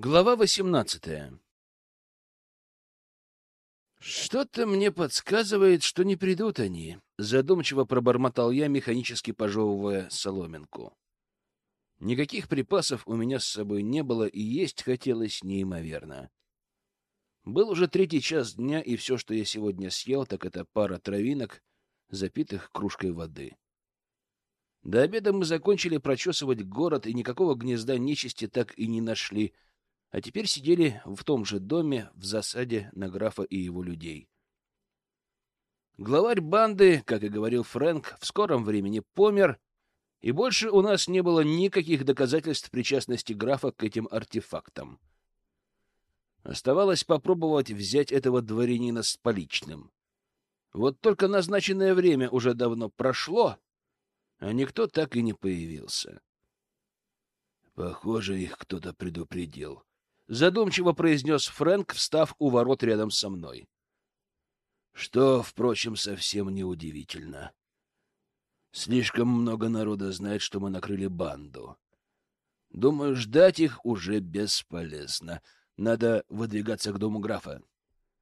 Глава восемнадцатая «Что-то мне подсказывает, что не придут они», — задумчиво пробормотал я, механически пожевывая соломинку. Никаких припасов у меня с собой не было, и есть хотелось неимоверно. Был уже третий час дня, и все, что я сегодня съел, так это пара травинок, запитых кружкой воды. До обеда мы закончили прочесывать город, и никакого гнезда нечисти так и не нашли, а теперь сидели в том же доме в засаде на графа и его людей. Главарь банды, как и говорил Фрэнк, в скором времени помер, и больше у нас не было никаких доказательств причастности графа к этим артефактам. Оставалось попробовать взять этого дворянина с поличным. Вот только назначенное время уже давно прошло, а никто так и не появился. Похоже, их кто-то предупредил. Задумчиво произнес Фрэнк, встав у ворот рядом со мной. Что, впрочем, совсем неудивительно. Слишком много народа знает, что мы накрыли банду. Думаю, ждать их уже бесполезно. Надо выдвигаться к дому графа.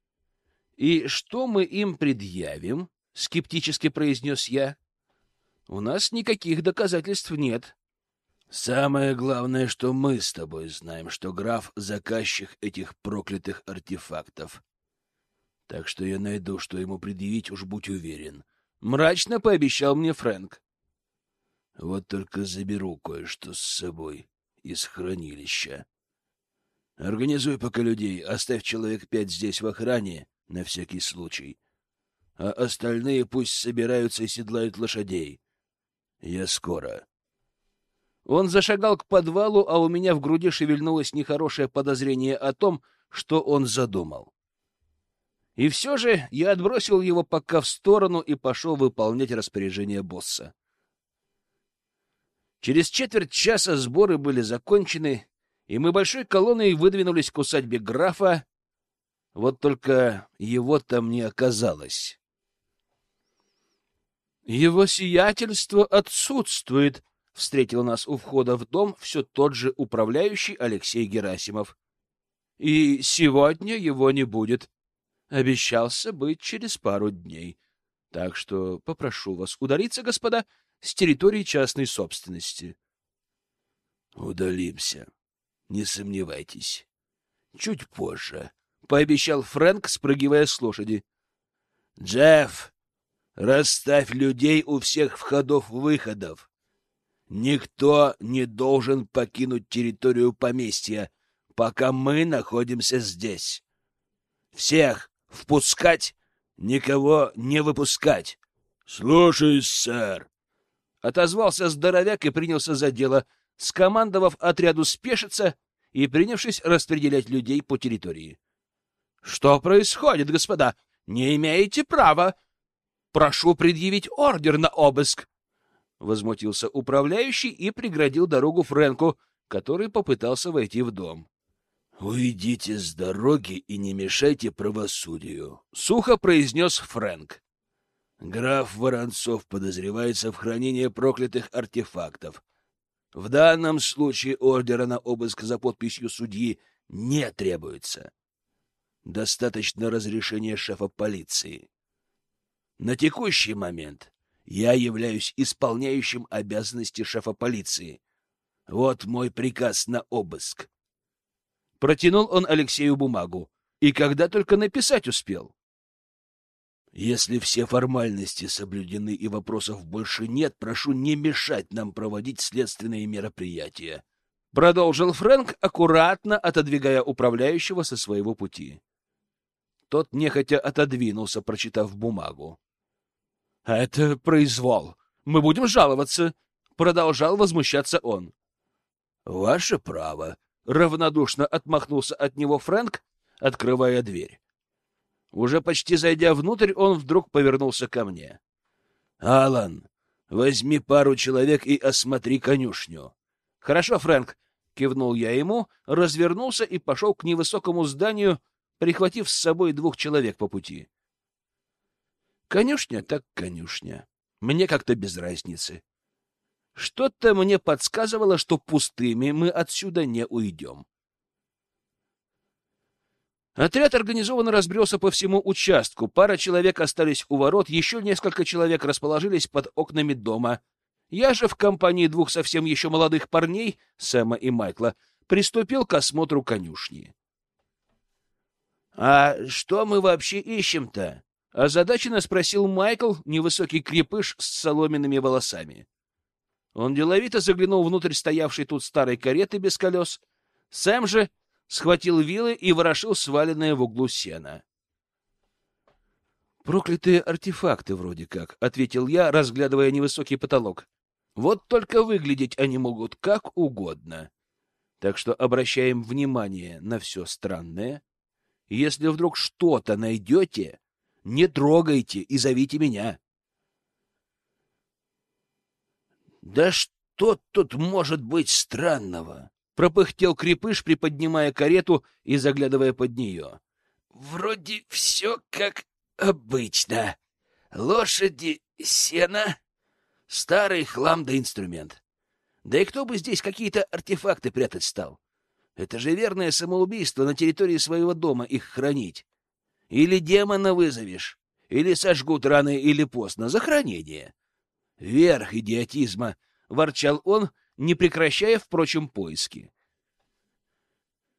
— И что мы им предъявим? — скептически произнес я. — У нас никаких доказательств нет. — Самое главное, что мы с тобой знаем, что граф — заказчик этих проклятых артефактов. Так что я найду, что ему предъявить, уж будь уверен. — мрачно пообещал мне Фрэнк. — Вот только заберу кое-что с собой из хранилища. Организуй пока людей, оставь человек пять здесь в охране, на всякий случай. А остальные пусть собираются и седлают лошадей. Я скоро. Он зашагал к подвалу, а у меня в груди шевельнулось нехорошее подозрение о том, что он задумал. И все же я отбросил его пока в сторону и пошел выполнять распоряжение босса. Через четверть часа сборы были закончены, и мы большой колонной выдвинулись к усадьбе графа. Вот только его там не оказалось. «Его сиятельство отсутствует», — встретил нас у входа в дом все тот же управляющий Алексей Герасимов. «И сегодня его не будет. Обещался быть через пару дней. Так что попрошу вас удалиться, господа, с территории частной собственности. Удалимся. Не сомневайтесь. Чуть позже, пообещал Фрэнк, спрыгивая с лошади. Джефф, расставь людей у всех входов-выходов. Никто не должен покинуть территорию поместья, пока мы находимся здесь. Всех Впускать, никого не выпускать. — Слушаюсь, сэр. Отозвался здоровяк и принялся за дело, скомандовав отряду спешиться и принявшись распределять людей по территории. — Что происходит, господа? Не имеете права. Прошу предъявить ордер на обыск. Возмутился управляющий и преградил дорогу Фрэнку, который попытался войти в дом. «Уйдите с дороги и не мешайте правосудию», — сухо произнес Фрэнк. Граф Воронцов подозревается в хранении проклятых артефактов. В данном случае ордера на обыск за подписью судьи не требуется. Достаточно разрешения шефа полиции. На текущий момент я являюсь исполняющим обязанности шефа полиции. Вот мой приказ на обыск. Протянул он Алексею бумагу. И когда только написать успел. Если все формальности соблюдены и вопросов больше нет, прошу не мешать нам проводить следственные мероприятия. Продолжил Фрэнк, аккуратно отодвигая управляющего со своего пути. Тот нехотя отодвинулся, прочитав бумагу. — Это произвол. Мы будем жаловаться. Продолжал возмущаться он. — Ваше право, Равнодушно отмахнулся от него Фрэнк, открывая дверь. Уже почти зайдя внутрь, он вдруг повернулся ко мне. «Алан, возьми пару человек и осмотри конюшню». «Хорошо, Фрэнк», — кивнул я ему, развернулся и пошел к невысокому зданию, прихватив с собой двух человек по пути. Конюшня так конюшня. Мне как-то без разницы. Что-то мне подсказывало, что пустыми мы отсюда не уйдем. Отряд организованно разбрелся по всему участку. Пара человек остались у ворот, еще несколько человек расположились под окнами дома. Я же в компании двух совсем еще молодых парней, Сэма и Майкла, приступил к осмотру конюшни. — А что мы вообще ищем-то? — озадаченно спросил Майкл, невысокий крепыш с соломенными волосами. Он деловито заглянул внутрь стоявшей тут старой кареты без колес. Сэм же схватил вилы и ворошил сваленное в углу сено. «Проклятые артефакты вроде как», — ответил я, разглядывая невысокий потолок. «Вот только выглядеть они могут как угодно. Так что обращаем внимание на все странное. Если вдруг что-то найдете, не трогайте и зовите меня». «Да что тут может быть странного?» — пропыхтел крепыш, приподнимая карету и заглядывая под нее. «Вроде все как обычно. Лошади, сено, старый хлам да инструмент. Да и кто бы здесь какие-то артефакты прятать стал? Это же верное самоубийство на территории своего дома их хранить. Или демона вызовешь, или сожгут рано или поздно за хранение. Верх идиотизма, ворчал он, не прекращая, впрочем, поиски.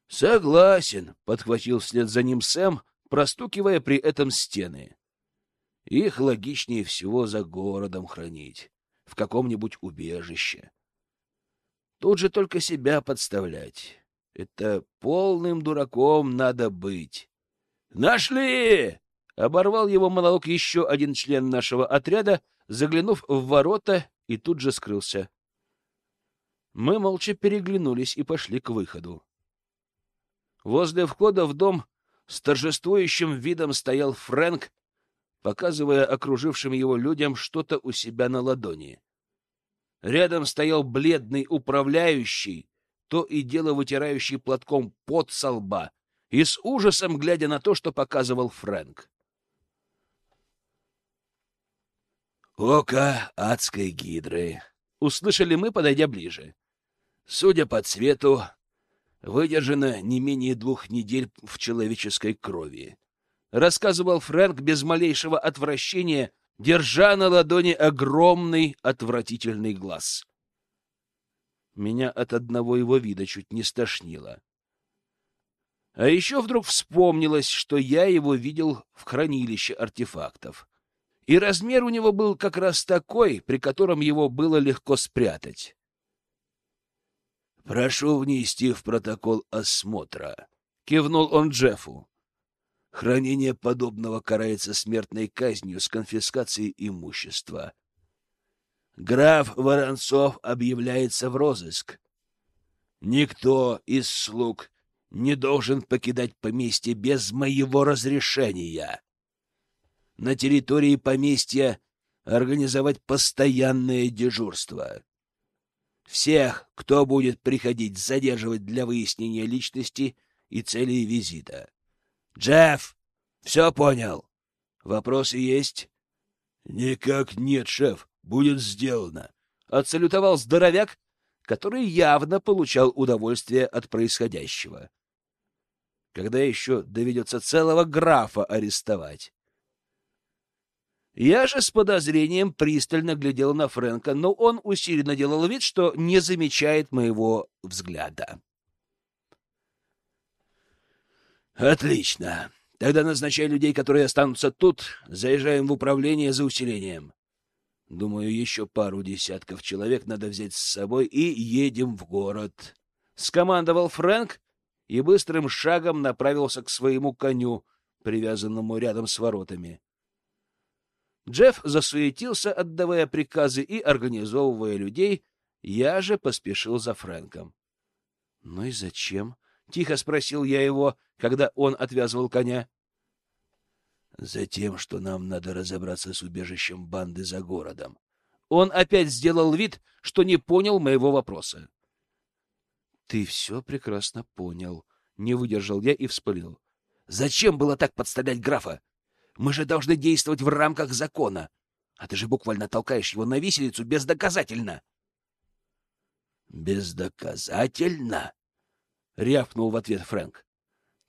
Согласен, подхватил вслед за ним Сэм, простукивая при этом стены. Их логичнее всего за городом хранить, в каком-нибудь убежище. Тут же только себя подставлять. Это полным дураком надо быть. Нашли! Оборвал его монолог еще один член нашего отряда, заглянув в ворота, и тут же скрылся. Мы молча переглянулись и пошли к выходу. Возле входа в дом с торжествующим видом стоял Фрэнк, показывая окружившим его людям что-то у себя на ладони. Рядом стоял бледный управляющий, то и дело вытирающий платком пот со лба и с ужасом глядя на то, что показывал Фрэнк. «Око адской гидры!» — услышали мы, подойдя ближе. Судя по цвету, выдержано не менее двух недель в человеческой крови. Рассказывал Фрэнк без малейшего отвращения, держа на ладони огромный отвратительный глаз. Меня от одного его вида чуть не стошнило. А еще вдруг вспомнилось, что я его видел в хранилище артефактов и размер у него был как раз такой, при котором его было легко спрятать. «Прошу внести в протокол осмотра», — кивнул он Джеффу. «Хранение подобного карается смертной казнью с конфискацией имущества. Граф Воронцов объявляется в розыск. Никто из слуг не должен покидать поместье без моего разрешения на территории поместья организовать постоянное дежурство. Всех, кто будет приходить, задерживать для выяснения личности и целей визита. Джефф, все понял? Вопросы есть? Никак нет, шеф. Будет сделано. Отсалютовал здоровяк, который явно получал удовольствие от происходящего. Когда еще доведется целого графа арестовать? Я же с подозрением пристально глядел на Фрэнка, но он усиленно делал вид, что не замечает моего взгляда. «Отлично. Тогда назначай людей, которые останутся тут. Заезжаем в управление за усилением. Думаю, еще пару десятков человек надо взять с собой и едем в город». Скомандовал Фрэнк и быстрым шагом направился к своему коню, привязанному рядом с воротами. Джефф засуетился, отдавая приказы и организовывая людей, я же поспешил за Фрэнком. — Ну и зачем? — тихо спросил я его, когда он отвязывал коня. — Затем, что нам надо разобраться с убежищем банды за городом. Он опять сделал вид, что не понял моего вопроса. — Ты все прекрасно понял, — не выдержал я и вспылил. — Зачем было так подставлять графа? Мы же должны действовать в рамках закона. А ты же буквально толкаешь его на виселицу бездоказательно. Бездоказательно? рявкнул в ответ Фрэнк.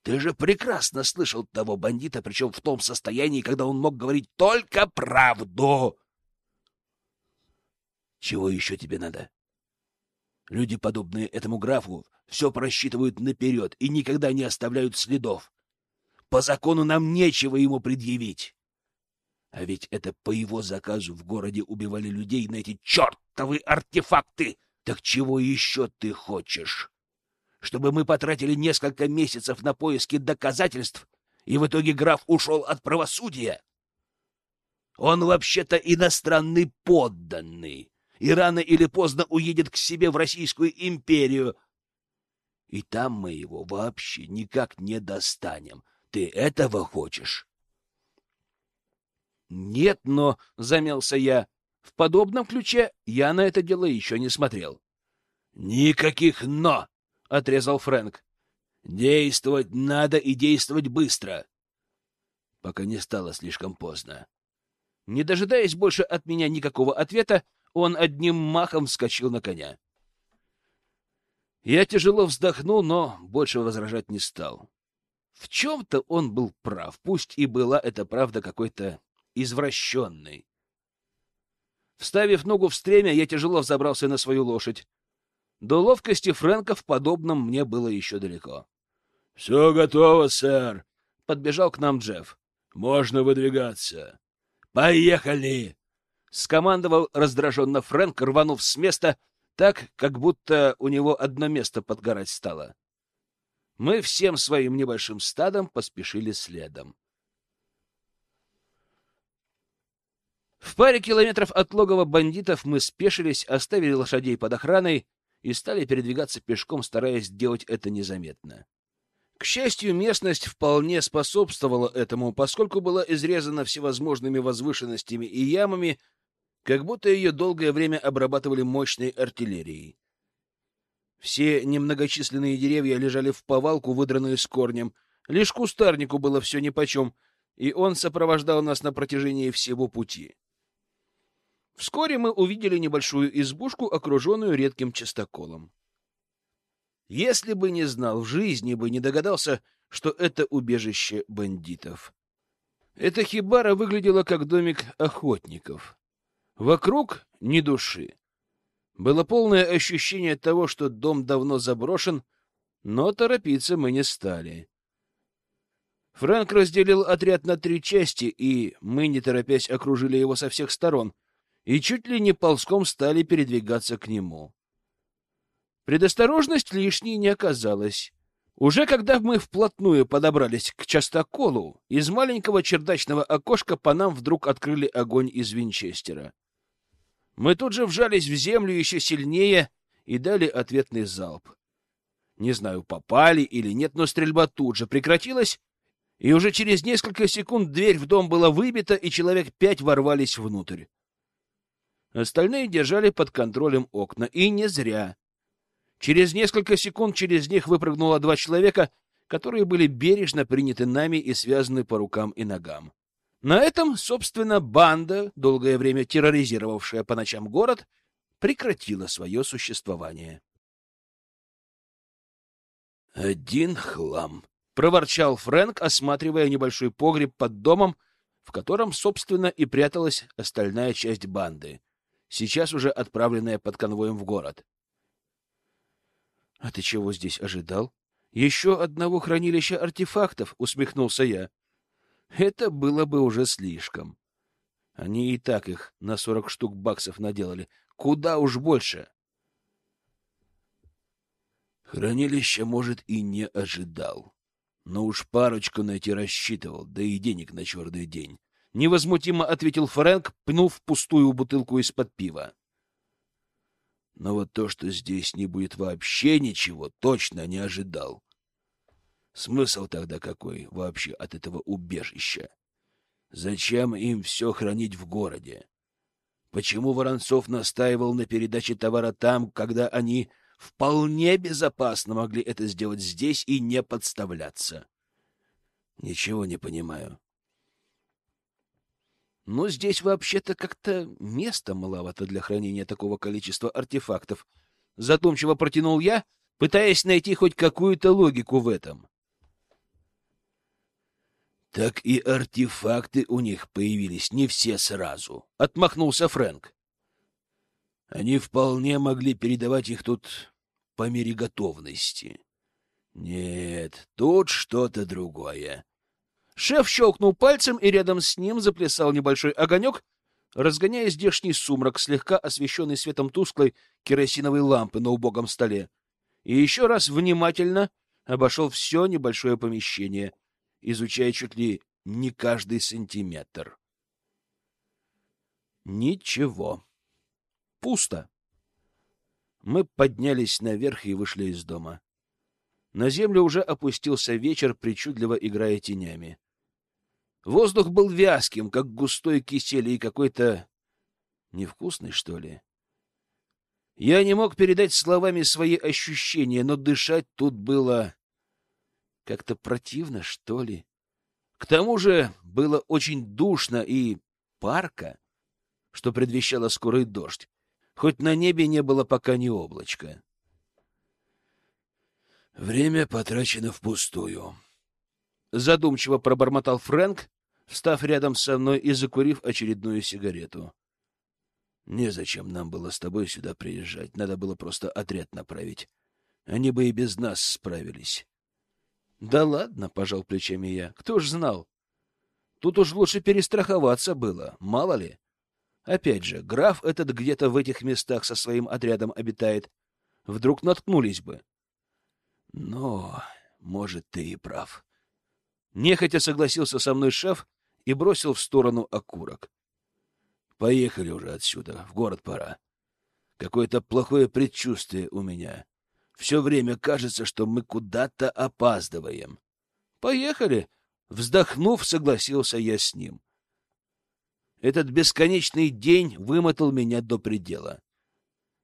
Ты же прекрасно слышал того бандита, причем в том состоянии, когда он мог говорить только правду. Чего еще тебе надо? Люди, подобные этому графу, все просчитывают наперед и никогда не оставляют следов. По закону нам нечего ему предъявить. А ведь это по его заказу в городе убивали людей на эти чертовы артефакты. Так чего еще ты хочешь? чтобы мы потратили несколько месяцев на поиски доказательств, и в итоге граф ушел от правосудия. Он вообще-то иностранный подданный, и рано или поздно уедет к себе в Российскую империю. И там мы его вообще никак не достанем. Ты этого хочешь? Нет, но, — замялся я, — в подобном ключе я на это дело еще не смотрел. Никаких «но» отрезал Фрэнк. Действовать надо и действовать быстро, пока не стало слишком поздно. Не дожидаясь больше от меня никакого ответа, он одним махом вскочил на коня. Я тяжело вздохнул, но больше возражать не стал. В чем-то он был прав, пусть и была эта правда какой-то извращенной. Вставив ногу в стремя, я тяжело взобрался на свою лошадь. До ловкости Фрэнка в подобном мне было еще далеко. — Все готово, сэр, — подбежал к нам Джефф. — Можно выдвигаться. — Поехали! — скомандовал раздраженно Фрэнк, рванув с места так, как будто у него одно место подгорать стало. Мы всем своим небольшим стадом поспешили следом. В паре километров от логова бандитов мы спешились, оставили лошадей под охраной и стали передвигаться пешком, стараясь делать это незаметно. К счастью, местность вполне способствовала этому, поскольку была изрезана всевозможными возвышенностями и ямами, как будто ее долгое время обрабатывали мощной артиллерией. Все немногочисленные деревья лежали в повалку, выдранные с корнем. Лишь кустарнику было все нипочем, и он сопровождал нас на протяжении всего пути. Вскоре мы увидели небольшую избушку, окруженную редким частоколом. Если бы не знал, в жизни бы не догадался, что это убежище бандитов. Эта хибара выглядела как домик охотников. Вокруг ни души. Было полное ощущение того, что дом давно заброшен, но торопиться мы не стали. Фрэнк разделил отряд на три части, и мы, не торопясь, окружили его со всех сторон, и чуть ли не ползком стали передвигаться к нему. Предосторожность лишней не оказалась. Уже когда мы вплотную подобрались к частоколу, из маленького чердачного окошка по нам вдруг открыли огонь из винчестера. Мы тут же вжались в землю еще сильнее и дали ответный залп. Не знаю, попали или нет, но стрельба тут же прекратилась, и уже через несколько секунд дверь в дом была выбита, и человек пять ворвались внутрь. Остальные держали под контролем окна. И не зря. Через несколько секунд через них выпрыгнуло два человека, которые были бережно приняты нами и связаны по рукам и ногам. На этом, собственно, банда, долгое время терроризировавшая по ночам город, прекратила свое существование. «Один хлам», — проворчал Фрэнк, осматривая небольшой погреб под домом, в котором, собственно, и пряталась остальная часть банды — сейчас уже отправленная под конвоем в город. — А ты чего здесь ожидал? Еще одного хранилища артефактов, — усмехнулся я. — Это было бы уже слишком. Они и так их на сорок штук баксов наделали. Куда уж больше. Хранилище, может, и не ожидал. Но уж парочку найти рассчитывал, да и денег на черный день. — невозмутимо ответил Фрэнк, пнув пустую бутылку из-под пива. Но вот то, что здесь не будет вообще ничего, точно не ожидал. Смысл тогда какой вообще от этого убежища? Зачем им все хранить в городе? Почему Воронцов настаивал на передаче товара там, когда они вполне безопасно могли это сделать здесь и не подставляться? Ничего не понимаю. Но здесь вообще-то как-то места маловато для хранения такого количества артефактов. Задумчиво протянул я, пытаясь найти хоть какую-то логику в этом. Так и артефакты у них появились не все сразу, — отмахнулся Фрэнк. Они вполне могли передавать их тут по мере готовности. Нет, тут что-то другое. Шеф щелкнул пальцем, и рядом с ним заплясал небольшой огонек, разгоняя здешний сумрак, слегка освещенный светом тусклой керосиновой лампы на убогом столе. И еще раз внимательно обошел все небольшое помещение, изучая чуть ли не каждый сантиметр. Ничего. Пусто. Мы поднялись наверх и вышли из дома. На землю уже опустился вечер, причудливо играя тенями. Воздух был вязким, как густой кисель, и какой-то невкусный, что ли. Я не мог передать словами свои ощущения, но дышать тут было как-то противно, что ли. К тому же было очень душно и парко, что предвещало скорый дождь, хоть на небе не было пока ни облачка. Время потрачено впустую. Задумчиво пробормотал Фрэнк, встав рядом со мной и закурив очередную сигарету. Незачем нам было с тобой сюда приезжать, надо было просто отряд направить. Они бы и без нас справились. Да ладно, пожал плечами я. Кто ж знал? Тут уж лучше перестраховаться было, мало ли. Опять же, граф этот где-то в этих местах со своим отрядом обитает. Вдруг наткнулись бы. Но, может, ты и прав. Нехотя согласился со мной шеф и бросил в сторону окурок. Поехали уже отсюда, в город пора. Какое-то плохое предчувствие у меня. Все время кажется, что мы куда-то опаздываем. Поехали, вздохнув, согласился я с ним. Этот бесконечный день вымотал меня до предела.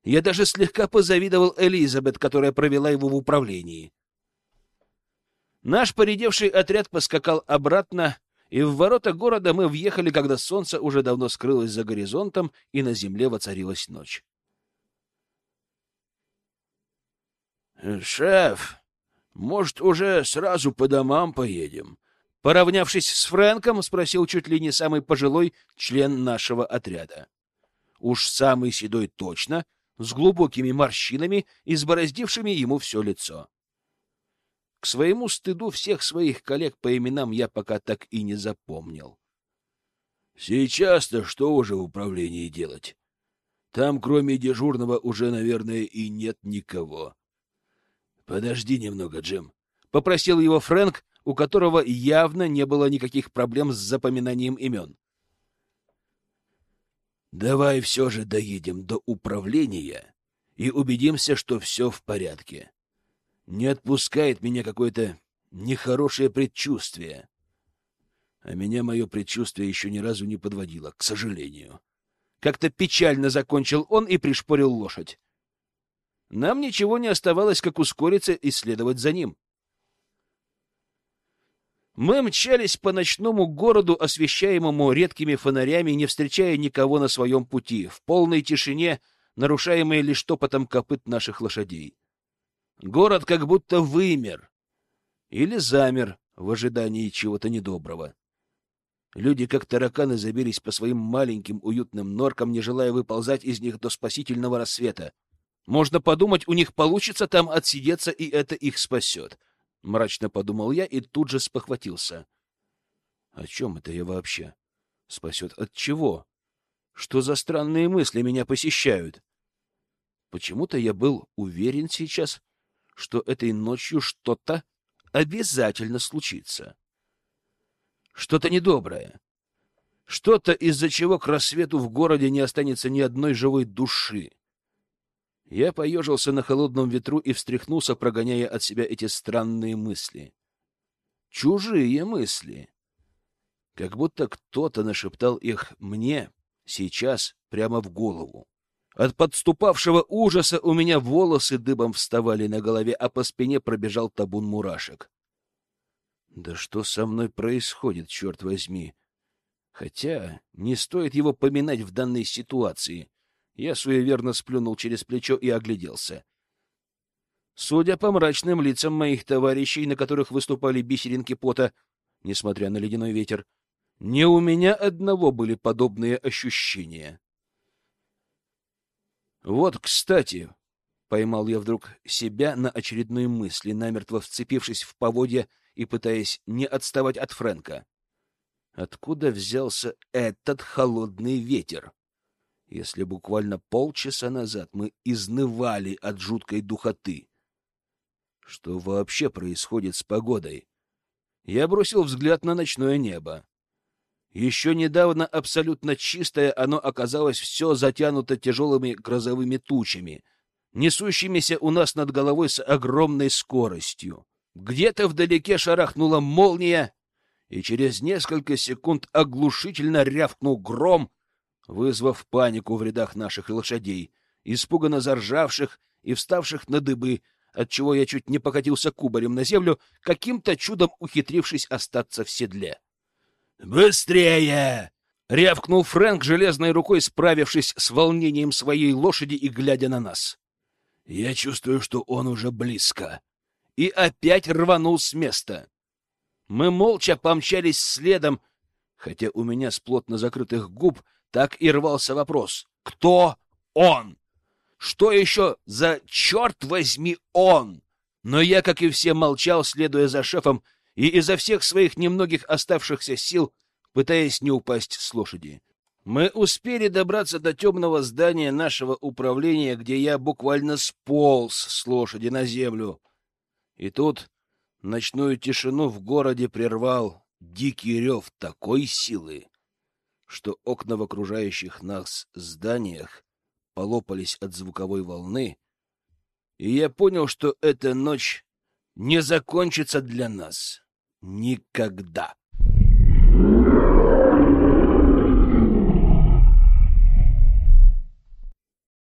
Я даже слегка позавидовал Элизабет, которая провела его в управлении. Наш поредевший отряд поскакал обратно, и в ворота города мы въехали, когда солнце уже давно скрылось за горизонтом, и на земле воцарилась ночь. «Шеф, может, уже сразу по домам поедем?» Поравнявшись с Фрэнком, спросил чуть ли не самый пожилой член нашего отряда. Уж самый седой точно, с глубокими морщинами, избороздившими ему все лицо. К своему стыду всех своих коллег по именам я пока так и не запомнил. Сейчас-то что уже в управлении делать? Там, кроме дежурного, уже, наверное, и нет никого. Подожди немного, Джим. Попросил его Фрэнк, у которого явно не было никаких проблем с запоминанием имен. Давай все же доедем до управления и убедимся, что все в порядке. Не отпускает меня какое-то нехорошее предчувствие. А меня мое предчувствие еще ни разу не подводило, к сожалению. Как-то печально закончил он и пришпорил лошадь. Нам ничего не оставалось, как ускориться и следовать за ним. Мы мчались по ночному городу, освещаемому редкими фонарями, не встречая никого на своем пути, в полной тишине, нарушаемой лишь топотом копыт наших лошадей. Город как будто вымер или замер в ожидании чего-то недоброго. Люди, как тараканы, забились по своим маленьким уютным норкам, не желая выползать из них до спасительного рассвета. Можно подумать, у них получится там отсидеться, и это их спасет. Мрачно подумал я и тут же спохватился. О чем это я вообще? Спасет от чего? Что за странные мысли меня посещают? Почему-то я был уверен сейчас, что этой ночью что-то обязательно случится. Что-то недоброе. Что-то, из-за чего к рассвету в городе не останется ни одной живой души. Я поежился на холодном ветру и встряхнулся, прогоняя от себя эти странные мысли. Чужие мысли. Как будто кто-то нашептал их мне сейчас прямо в голову. От подступавшего ужаса у меня волосы дыбом вставали на голове, а по спине пробежал табун мурашек. Да что со мной происходит, черт возьми? Хотя не стоит его поминать в данной ситуации. Я суеверно сплюнул через плечо и огляделся. Судя по мрачным лицам моих товарищей, на которых выступали бисеринки пота, несмотря на ледяной ветер. Не у меня одного были подобные ощущения. Вот, кстати, поймал я вдруг себя на очередной мысли, намертво вцепившись в поводья и пытаясь не отставать от Фрэнка. Откуда взялся этот холодный ветер? Если буквально полчаса назад мы изнывали от жуткой духоты. Что вообще происходит с погодой? Я бросил взгляд на ночное небо. Еще недавно абсолютно чистое оно оказалось все затянуто тяжелыми грозовыми тучами, несущимися у нас над головой с огромной скоростью. Где-то вдалеке шарахнула молния, и через несколько секунд оглушительно рявкнул гром, вызвав панику в рядах наших лошадей, испуганно заржавших и вставших на дыбы, отчего я чуть не покатился кубарем на землю, каким-то чудом ухитрившись остаться в седле. «Быстрее!» — рявкнул Фрэнк железной рукой, справившись с волнением своей лошади и глядя на нас. «Я чувствую, что он уже близко». И опять рванул с места. Мы молча помчались следом, хотя у меня с плотно закрытых губ так и рвался вопрос. «Кто он?» Что еще за черт возьми он? Но я, как и все, молчал, следуя за шефом, и изо всех своих немногих оставшихся сил, пытаясь не упасть с лошади. Мы успели добраться до темного здания нашего управления, где я буквально сполз с лошади на землю. И тут ночную тишину в городе прервал дикий рев такой силы, что окна в окружающих нас зданиях полопались от звуковой волны, и я понял, что эта ночь не закончится для нас никогда.